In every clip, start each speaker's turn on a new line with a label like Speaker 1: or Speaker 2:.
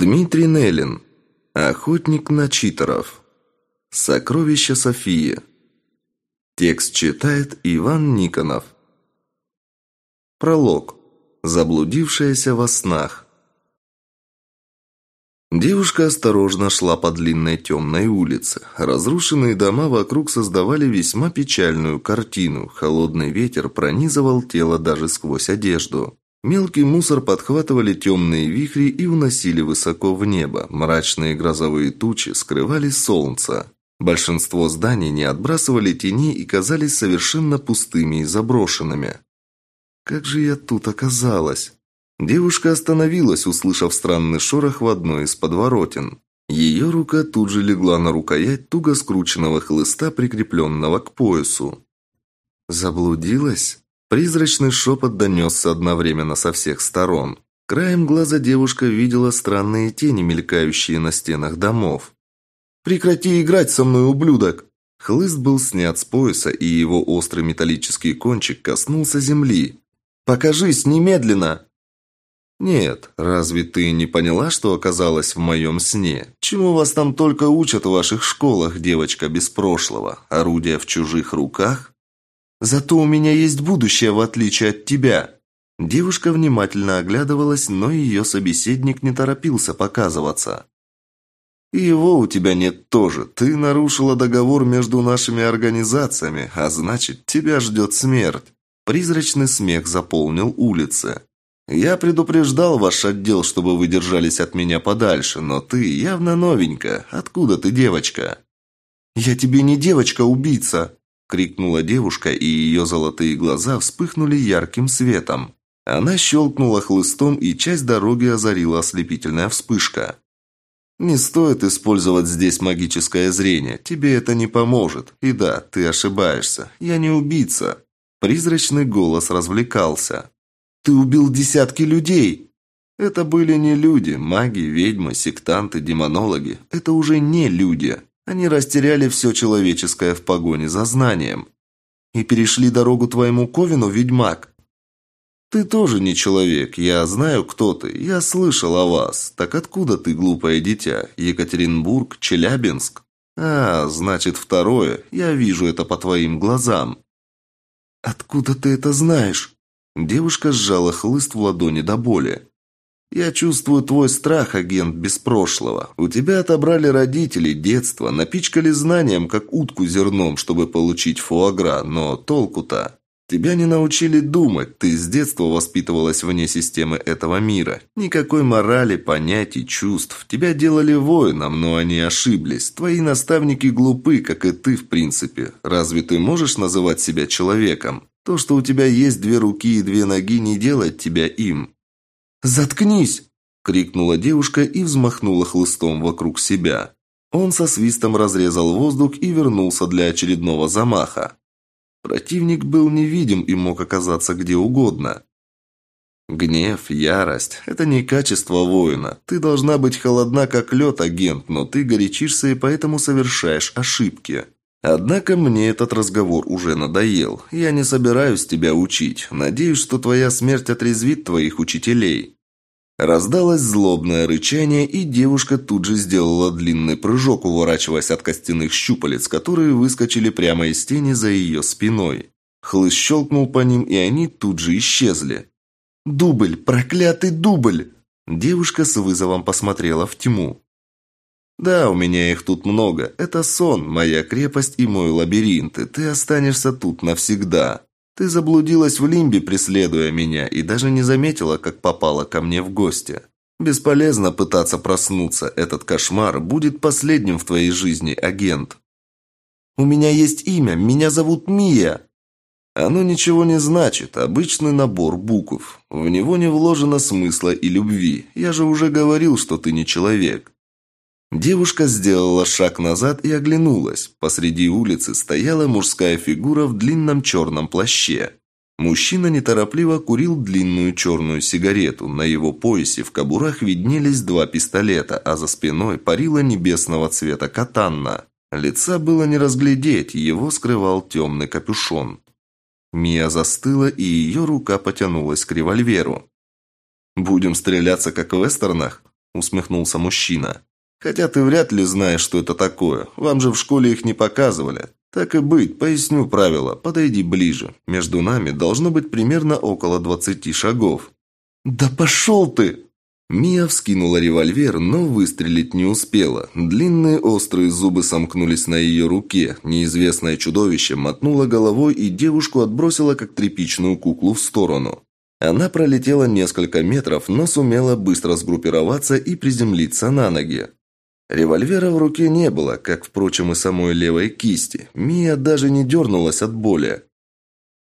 Speaker 1: Дмитрий Неллин. Охотник на читеров. Сокровища Софии. Текст читает Иван Никонов. Пролог. Заблудившаяся во снах. Девушка осторожно шла по длинной темной улице. Разрушенные дома вокруг создавали весьма печальную картину. Холодный ветер пронизывал тело даже сквозь одежду. Мелкий мусор подхватывали темные вихри и уносили высоко в небо. Мрачные грозовые тучи скрывали солнце. Большинство зданий не отбрасывали теней и казались совершенно пустыми и заброшенными. «Как же я тут оказалась?» Девушка остановилась, услышав странный шорох в одной из подворотен. Ее рука тут же легла на рукоять туго скрученного хлыста, прикрепленного к поясу. «Заблудилась?» Призрачный шепот донесся одновременно со всех сторон. Краем глаза девушка видела странные тени, мелькающие на стенах домов. «Прекрати играть со мной, ублюдок!» Хлыст был снят с пояса, и его острый металлический кончик коснулся земли. «Покажись немедленно!» «Нет, разве ты не поняла, что оказалась в моем сне? Чему вас там только учат в ваших школах, девочка без прошлого? Орудия в чужих руках?» Зато у меня есть будущее, в отличие от тебя». Девушка внимательно оглядывалась, но ее собеседник не торопился показываться. «И его у тебя нет тоже. Ты нарушила договор между нашими организациями, а значит, тебя ждет смерть». Призрачный смех заполнил улицы. «Я предупреждал ваш отдел, чтобы вы держались от меня подальше, но ты явно новенькая. Откуда ты, девочка?» «Я тебе не девочка-убийца», крикнула девушка, и ее золотые глаза вспыхнули ярким светом. Она щелкнула хлыстом, и часть дороги озарила ослепительная вспышка. «Не стоит использовать здесь магическое зрение, тебе это не поможет. И да, ты ошибаешься, я не убийца». Призрачный голос развлекался. «Ты убил десятки людей!» Это были не люди, маги, ведьмы, сектанты, демонологи. Это уже не люди. Они растеряли все человеческое в погоне за знанием. И перешли дорогу твоему Ковину, ведьмак. Ты тоже не человек, я знаю, кто ты, я слышал о вас. Так откуда ты, глупое дитя? Екатеринбург, Челябинск? А, значит, второе, я вижу это по твоим глазам. Откуда ты это знаешь? Девушка сжала хлыст в ладони до боли. «Я чувствую твой страх, агент без прошлого. У тебя отобрали родители, детство, напичкали знанием, как утку зерном, чтобы получить фуагра, но толку-то? Тебя не научили думать, ты с детства воспитывалась вне системы этого мира. Никакой морали, понятий, чувств. Тебя делали воином, но они ошиблись. Твои наставники глупы, как и ты, в принципе. Разве ты можешь называть себя человеком? То, что у тебя есть две руки и две ноги, не делает тебя им. «Заткнись!» – крикнула девушка и взмахнула хлыстом вокруг себя. Он со свистом разрезал воздух и вернулся для очередного замаха. Противник был невидим и мог оказаться где угодно. Гнев, ярость – это не качество воина. Ты должна быть холодна, как лед, агент, но ты горячишься и поэтому совершаешь ошибки. Однако мне этот разговор уже надоел. Я не собираюсь тебя учить. Надеюсь, что твоя смерть отрезвит твоих учителей». Раздалось злобное рычание, и девушка тут же сделала длинный прыжок, уворачиваясь от костяных щупалец, которые выскочили прямо из тени за ее спиной. Хлыст щелкнул по ним, и они тут же исчезли. «Дубль! Проклятый дубль!» Девушка с вызовом посмотрела в тьму. «Да, у меня их тут много. Это сон, моя крепость и мой лабиринт, и ты останешься тут навсегда. Ты заблудилась в лимбе, преследуя меня, и даже не заметила, как попала ко мне в гости. Бесполезно пытаться проснуться, этот кошмар будет последним в твоей жизни, агент». «У меня есть имя, меня зовут Мия», оно ничего не значит, обычный набор букв. В него не вложено смысла и любви. Я же уже говорил, что ты не человек. Девушка сделала шаг назад и оглянулась. Посреди улицы стояла мужская фигура в длинном черном плаще. Мужчина неторопливо курил длинную черную сигарету. На его поясе в кобурах виднелись два пистолета, а за спиной парила небесного цвета катанна. Лица было не разглядеть, его скрывал темный капюшон. Мия застыла, и ее рука потянулась к револьверу. «Будем стреляться, как в вестернах?» – усмехнулся мужчина. «Хотя ты вряд ли знаешь, что это такое. Вам же в школе их не показывали. Так и быть, поясню правила. Подойди ближе. Между нами должно быть примерно около двадцати шагов». «Да пошел ты!» Мия вскинула револьвер, но выстрелить не успела. Длинные острые зубы сомкнулись на ее руке. Неизвестное чудовище мотнуло головой и девушку отбросило, как тряпичную куклу, в сторону. Она пролетела несколько метров, но сумела быстро сгруппироваться и приземлиться на ноги. Револьвера в руке не было, как, впрочем, и самой левой кисти. Мия даже не дернулась от боли.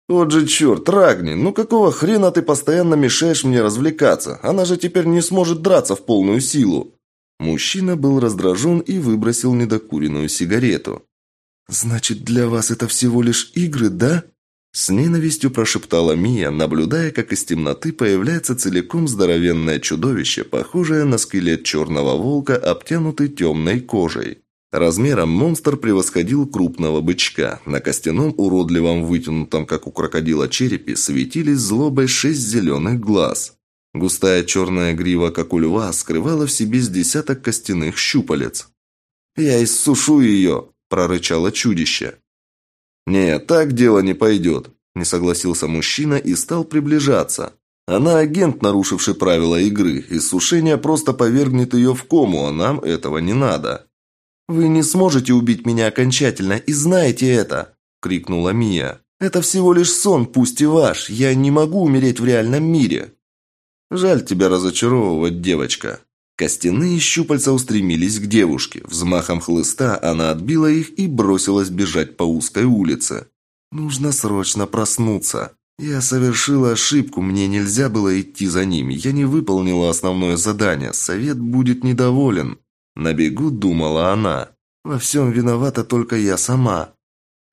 Speaker 1: «Вот же черт, Рагни, ну какого хрена ты постоянно мешаешь мне развлекаться? Она же теперь не сможет драться в полную силу!» Мужчина был раздражен и выбросил недокуренную сигарету. «Значит, для вас это всего лишь игры, да?» С ненавистью прошептала Мия, наблюдая, как из темноты появляется целиком здоровенное чудовище, похожее на скелет черного волка, обтянутый темной кожей. Размером монстр превосходил крупного бычка. На костяном уродливом вытянутом, как у крокодила, черепе светились злобой шесть зеленых глаз. Густая черная грива, как у льва, скрывала в себе с десяток костяных щупалец. «Я иссушу ее!» – прорычало чудище. «Нет, так дело не пойдет», – не согласился мужчина и стал приближаться. «Она агент, нарушивший правила игры. Иссушение просто повергнет ее в кому, а нам этого не надо». «Вы не сможете убить меня окончательно, и знаете это!» – крикнула Мия. «Это всего лишь сон, пусть и ваш. Я не могу умереть в реальном мире». «Жаль тебя разочаровывать, девочка». Костяные щупальца устремились к девушке. Взмахом хлыста она отбила их и бросилась бежать по узкой улице. «Нужно срочно проснуться. Я совершила ошибку, мне нельзя было идти за ними. Я не выполнила основное задание. Совет будет недоволен». На бегу думала она. Во всем виновата только я сама.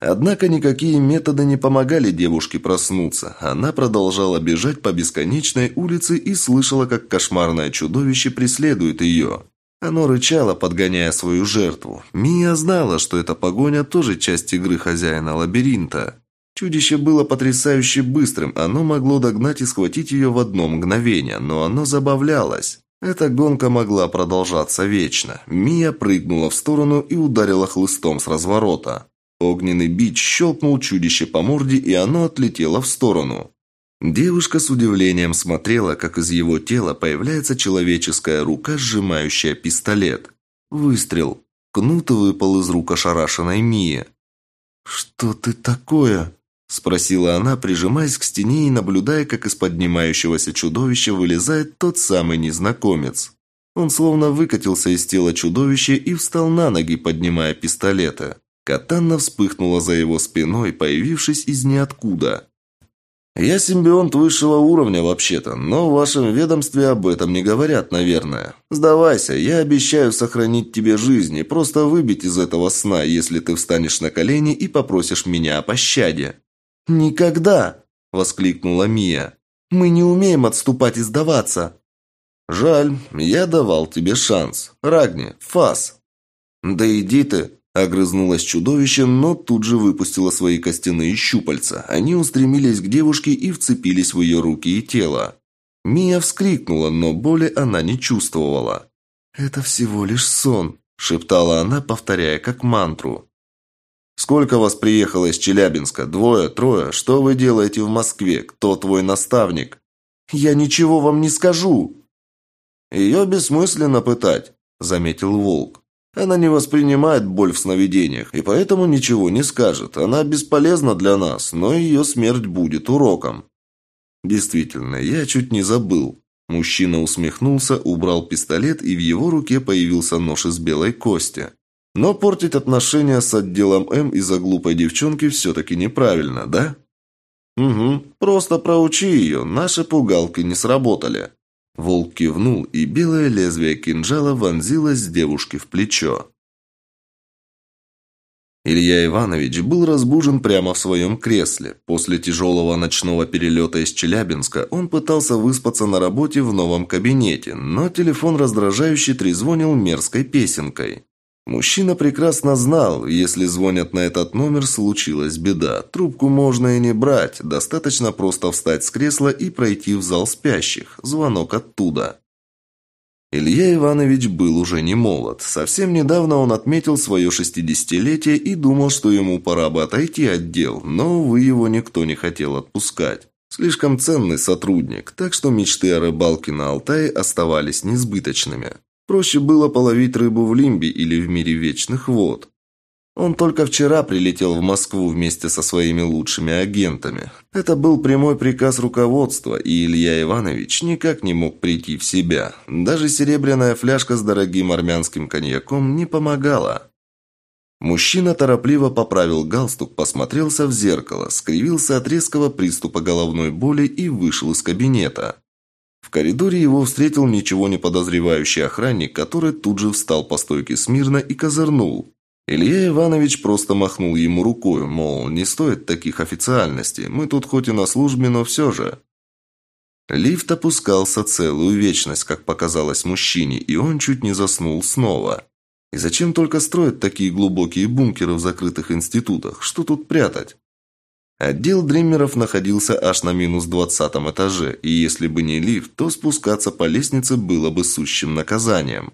Speaker 1: Однако никакие методы не помогали девушке проснуться. Она продолжала бежать по бесконечной улице и слышала, как кошмарное чудовище преследует ее. Оно рычало, подгоняя свою жертву. Мия знала, что эта погоня тоже часть игры хозяина лабиринта. Чудище было потрясающе быстрым, оно могло догнать и схватить ее в одно мгновение, но оно забавлялось. Эта гонка могла продолжаться вечно. Мия прыгнула в сторону и ударила хлыстом с разворота. Огненный бич щелкнул чудище по морде, и оно отлетело в сторону. Девушка с удивлением смотрела, как из его тела появляется человеческая рука, сжимающая пистолет. Выстрел. Кнут выпал из рук ошарашенной Мии. «Что ты такое?» Спросила она, прижимаясь к стене и наблюдая, как из поднимающегося чудовища вылезает тот самый незнакомец. Он словно выкатился из тела чудовища и встал на ноги, поднимая пистолеты. Катанна вспыхнула за его спиной, появившись из ниоткуда. «Я симбионт высшего уровня, вообще-то, но в вашем ведомстве об этом не говорят, наверное. Сдавайся, я обещаю сохранить тебе жизнь и просто выбить из этого сна, если ты встанешь на колени и попросишь меня о пощаде». «Никогда!» – воскликнула Мия. «Мы не умеем отступать и сдаваться!» «Жаль, я давал тебе шанс. Рагни, фас!» «Да иди ты!» – огрызнулось чудовище, но тут же выпустило свои костяные щупальца. Они устремились к девушке и вцепились в ее руки и тело. Мия вскрикнула, но боли она не чувствовала. «Это всего лишь сон», – шептала она, повторяя как мантру. Сколько вас приехало из Челябинска? Двое, трое? Что вы делаете в Москве? Кто твой наставник? Я ничего вам не скажу. Ее бессмысленно пытать, заметил Волк. Она не воспринимает боль в сновидениях, и поэтому ничего не скажет. Она бесполезна для нас, но ее смерть будет уроком. Действительно, я чуть не забыл. Мужчина усмехнулся, убрал пистолет, и в его руке появился нож из белой кости. Но портить отношения с отделом М из-за глупой девчонки все-таки неправильно, да? Угу, просто проучи ее, наши пугалки не сработали. Волк кивнул, и белое лезвие кинжала вонзилось девушке в плечо. Илья Иванович был разбужен прямо в своем кресле. После тяжелого ночного перелета из Челябинска он пытался выспаться на работе в новом кабинете, но телефон раздражающе трезвонил мерзкой песенкой. Мужчина прекрасно знал, если звонят на этот номер, случилась беда. Трубку можно и не брать, достаточно просто встать с кресла и пройти в зал спящих. Звонок оттуда. Илья Иванович был уже не молод. Совсем недавно он отметил свое шестидесятилетие и думал, что ему пора бы отойти от дел, но, увы, его никто не хотел отпускать. Слишком ценный сотрудник, так что мечты о рыбалке на Алтае оставались несбыточными. Проще было половить рыбу в Лимбе или в мире вечных вод. Он только вчера прилетел в Москву вместе со своими лучшими агентами. Это был прямой приказ руководства, и Илья Иванович никак не мог прийти в себя. Даже серебряная фляжка с дорогим армянским коньяком не помогала. Мужчина торопливо поправил галстук, посмотрелся в зеркало, скривился от резкого приступа головной боли и вышел из кабинета. В коридоре его встретил ничего не подозревающий охранник, который тут же встал по стойке смирно и козырнул. Илья Иванович просто махнул ему рукой, мол, не стоит таких официальностей, мы тут хоть и на службе, но все же. Лифт опускался целую вечность, как показалось мужчине, и он чуть не заснул снова. И зачем только строят такие глубокие бункеры в закрытых институтах? Что тут прятать? Отдел дриммеров находился аж на минус двадцатом этаже, и если бы не лифт, то спускаться по лестнице было бы сущим наказанием.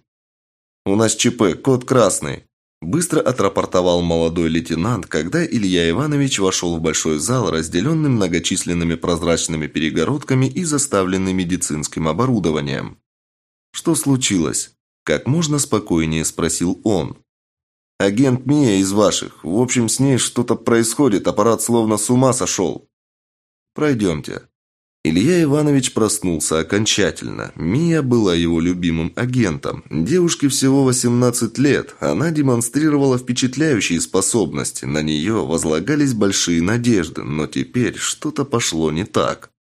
Speaker 1: «У нас ЧП, код красный», Быстро отрапортовал молодой лейтенант, когда Илья Иванович вошел в большой зал, разделенный многочисленными прозрачными перегородками и заставленный медицинским оборудованием. «Что случилось?» – как можно спокойнее спросил он. «Агент Мия из ваших. В общем, с ней что-то происходит, аппарат словно с ума сошел». «Пройдемте». Илья Иванович проснулся окончательно. Мия была его любимым агентом. Девушке всего 18 лет. Она демонстрировала впечатляющие способности. На нее возлагались большие надежды, но теперь что-то пошло не так.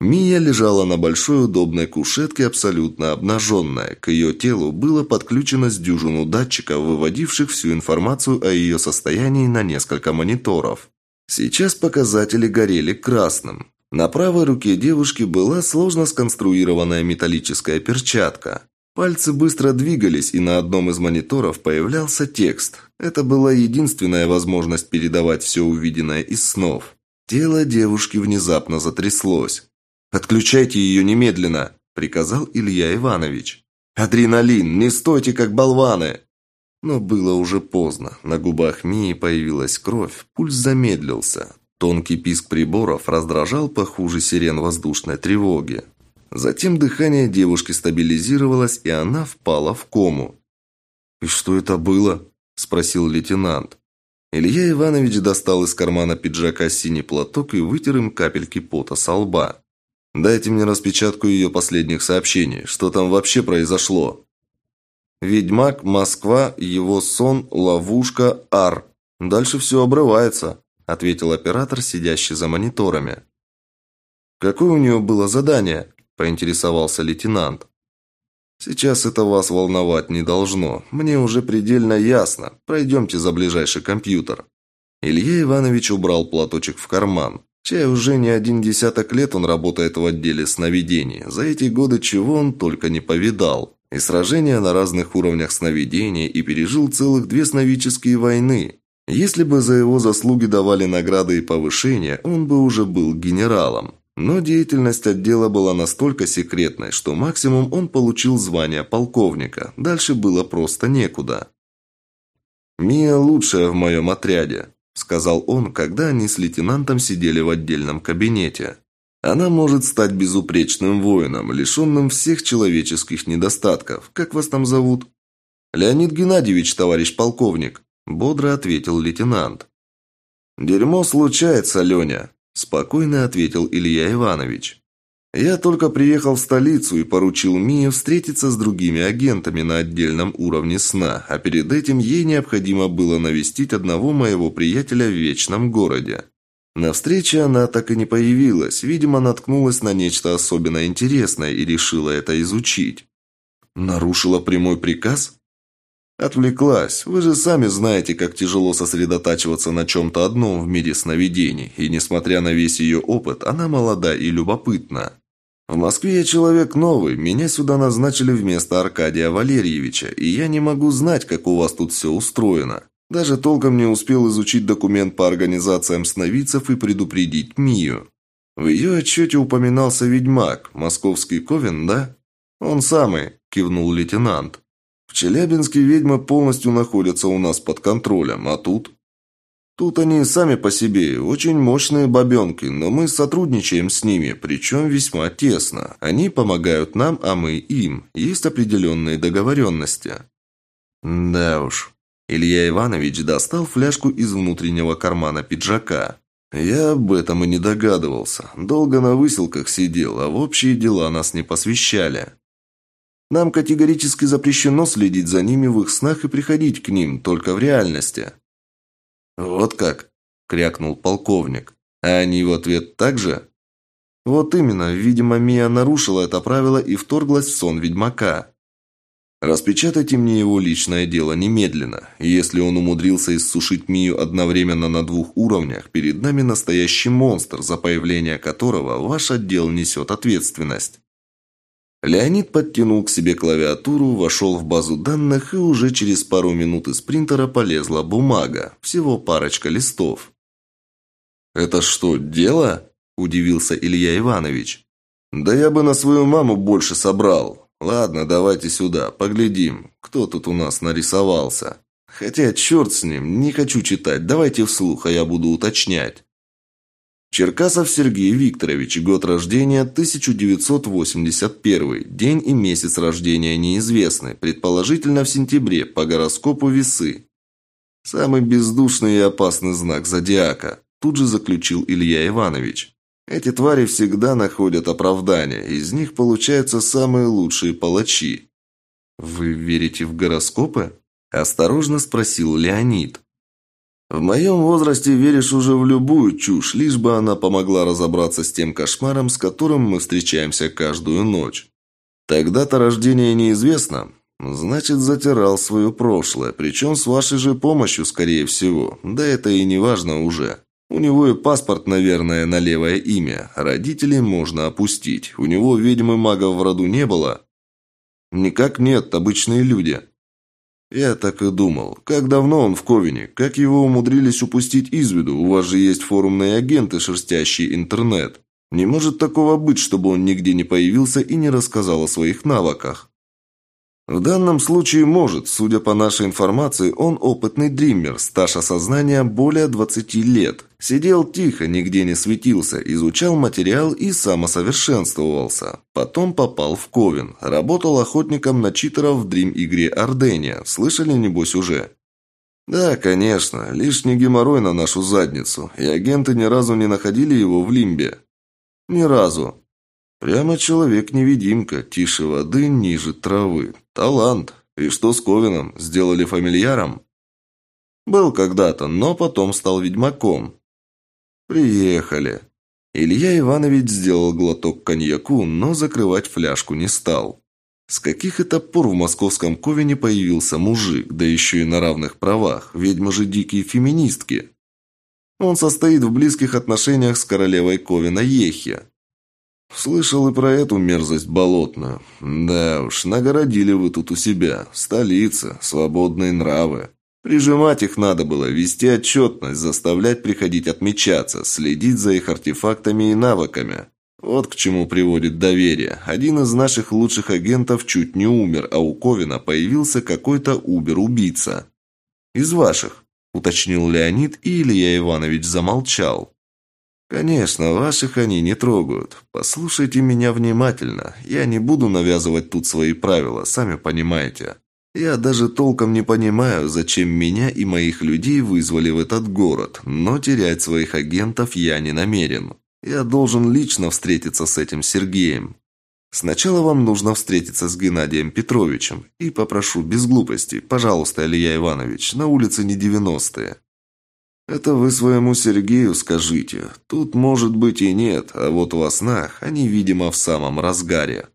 Speaker 1: Мия лежала на большой удобной кушетке, абсолютно обнаженная. К ее телу было подключено с дюжину датчиков, выводивших всю информацию о ее состоянии на несколько мониторов. Сейчас показатели горели красным. На правой руке девушки была сложно сконструированная металлическая перчатка. Пальцы быстро двигались, и на одном из мониторов появлялся текст. Это была единственная возможность передавать все увиденное из снов. Тело девушки внезапно затряслось. «Отключайте ее немедленно!» – приказал Илья Иванович. «Адреналин! Не стойте, как болваны!» Но было уже поздно. На губах Мии появилась кровь, пульс замедлился. Тонкий писк приборов раздражал похуже сирен воздушной тревоги. Затем дыхание девушки стабилизировалось, и она впала в кому. «И что это было?» – спросил лейтенант. Илья Иванович достал из кармана пиджака синий платок и вытер им капельки пота со лба. «Дайте мне распечатку ее последних сообщений. Что там вообще произошло?» «Ведьмак, Москва, его сон, ловушка, ар. Дальше все обрывается», ответил оператор, сидящий за мониторами. «Какое у нее было задание?» – поинтересовался лейтенант. «Сейчас это вас волновать не должно. Мне уже предельно ясно. Пройдемте за ближайший компьютер». Илья Иванович убрал платочек в карман. Чай уже не один десяток лет он работает в отделе сновидений. За эти годы чего он только не повидал. И сражения на разных уровнях сновидения, и пережил целых две сновидческие войны. Если бы за его заслуги давали награды и повышения, он бы уже был генералом. Но деятельность отдела была настолько секретной, что максимум он получил звание полковника. Дальше было просто некуда. «Мия лучшая в моем отряде», – сказал он, когда они с лейтенантом сидели в отдельном кабинете. «Она может стать безупречным воином, лишенным всех человеческих недостатков. Как вас там зовут?» «Леонид Геннадьевич, товарищ полковник», бодро ответил лейтенант. «Дерьмо случается, Леня», – спокойно ответил Илья Иванович. «Я только приехал в столицу и поручил Мие встретиться с другими агентами на отдельном уровне сна, а перед этим ей необходимо было навестить одного моего приятеля в Вечном городе. На встрече она так и не появилась, видимо, наткнулась на нечто особенно интересное и решила это изучить. Нарушила прямой приказ? Отвлеклась. Вы же сами знаете, как тяжело сосредотачиваться на чем-то одном в мире сновидений, и несмотря на весь ее опыт, она молода и любопытна. В Москве я человек новый, меня сюда назначили вместо Аркадия Валерьевича, и я не могу знать, как у вас тут все устроено. Даже толком не успел изучить документ по организациям сновидцев и предупредить Мию. В ее отчете упоминался ведьмак, московский Ковен, да? Он самый. – кивнул лейтенант. «В Челябинске ведьмы полностью находятся у нас под контролем, а тут...» «Тут они сами по себе, очень мощные бабенки, но мы сотрудничаем с ними, причем весьма тесно. Они помогают нам, а мы им. Есть определенные договоренности». «Да уж». Илья Иванович достал фляжку из внутреннего кармана пиджака. «Я об этом и не догадывался. Долго на выселках сидел, а в общие дела нас не посвящали. Нам категорически запрещено следить за ними в их снах и приходить к ним, только в реальности». «Вот как?» – крякнул полковник. «А они в ответ так же?» «Вот именно. Видимо, Мия нарушила это правило и вторглась в сон ведьмака. Распечатайте мне его личное дело немедленно. Если он умудрился иссушить Мию одновременно на двух уровнях, перед нами настоящий монстр, за появление которого ваш отдел несет ответственность. Леонид подтянул к себе клавиатуру, вошел в базу данных, и уже через пару минут из принтера полезла бумага. Всего парочка листов. «Это что, дело?» – удивился Илья Иванович. «Да я бы на свою маму больше собрал. Ладно, давайте сюда, поглядим, кто тут у нас нарисовался. Хотя, черт с ним, не хочу читать, давайте вслух, а я буду уточнять. Черкасов Сергей Викторович, год рождения 1981, день и месяц рождения неизвестны, предположительно в сентябре, по гороскопу весы. Самый бездушный и опасный знак зодиака, тут же заключил Илья Иванович. Эти твари всегда находят оправдание, из них получаются самые лучшие палачи. «Вы верите в гороскопы?» – осторожно спросил Леонид. «В моем возрасте веришь уже в любую чушь, лишь бы она помогла разобраться с тем кошмаром, с которым мы встречаемся каждую ночь. Тогда-то рождение неизвестно, значит, затирал свое прошлое, причем с вашей же помощью, скорее всего, да это и не важно уже». У него и паспорт, наверное, на левое имя. Родителей можно опустить. У него ведьмы магов в роду не было. Никак нет, обычные люди. Я так и думал. Как давно он в Ковине? Как его умудрились упустить из виду? У вас же есть форумные агенты, шерстящие интернет. Не может такого быть, чтобы он нигде не появился и не рассказал о своих навыках. В данном случае может. Судя по нашей информации, он опытный дриммер, стаж осознания более 20 лет. Сидел тихо, нигде не светился, изучал материал и самосовершенствовался. Потом попал в Ковен. Работал охотником на читеров в дрим-игре Ордения. Слышали, небось, уже? Да, конечно. Лишний геморрой на нашу задницу. И агенты ни разу не находили его в Лимбе. Ни разу. Прямо человек-невидимка, тише воды, ниже травы. Талант. И что с Ковином? Сделали фамильяром? Был когда-то, но потом стал ведьмаком. Приехали. Илья Иванович сделал глоток коньяку, но закрывать фляжку не стал. С каких это пор в московском Ковине появился мужик, да еще и на равных правах, ведьмы же дикие феминистки? Он состоит в близких отношениях с королевой Ковина Ехе. Слышал и про эту мерзость болотную. Да уж, нагородили вы тут у себя. Столица, свободные нравы. Прижимать их надо было, вести отчетность, заставлять приходить отмечаться, следить за их артефактами и навыками. Вот к чему приводит доверие. Один из наших лучших агентов чуть не умер, а у Ковина появился какой-то убер-убийца. «Из ваших», – уточнил Леонид, и Илья Иванович замолчал. «Конечно, ваших они не трогают. Послушайте меня внимательно. Я не буду навязывать тут свои правила, сами понимаете. Я даже толком не понимаю, зачем меня и моих людей вызвали в этот город, но терять своих агентов я не намерен. Я должен лично встретиться с этим Сергеем. Сначала вам нужно встретиться с Геннадием Петровичем. И попрошу без глупостей, пожалуйста, Илья Иванович, на улице не девяностые. Это вы своему Сергею скажите. Тут может быть и нет, а вот во снах они, видимо, в самом разгаре.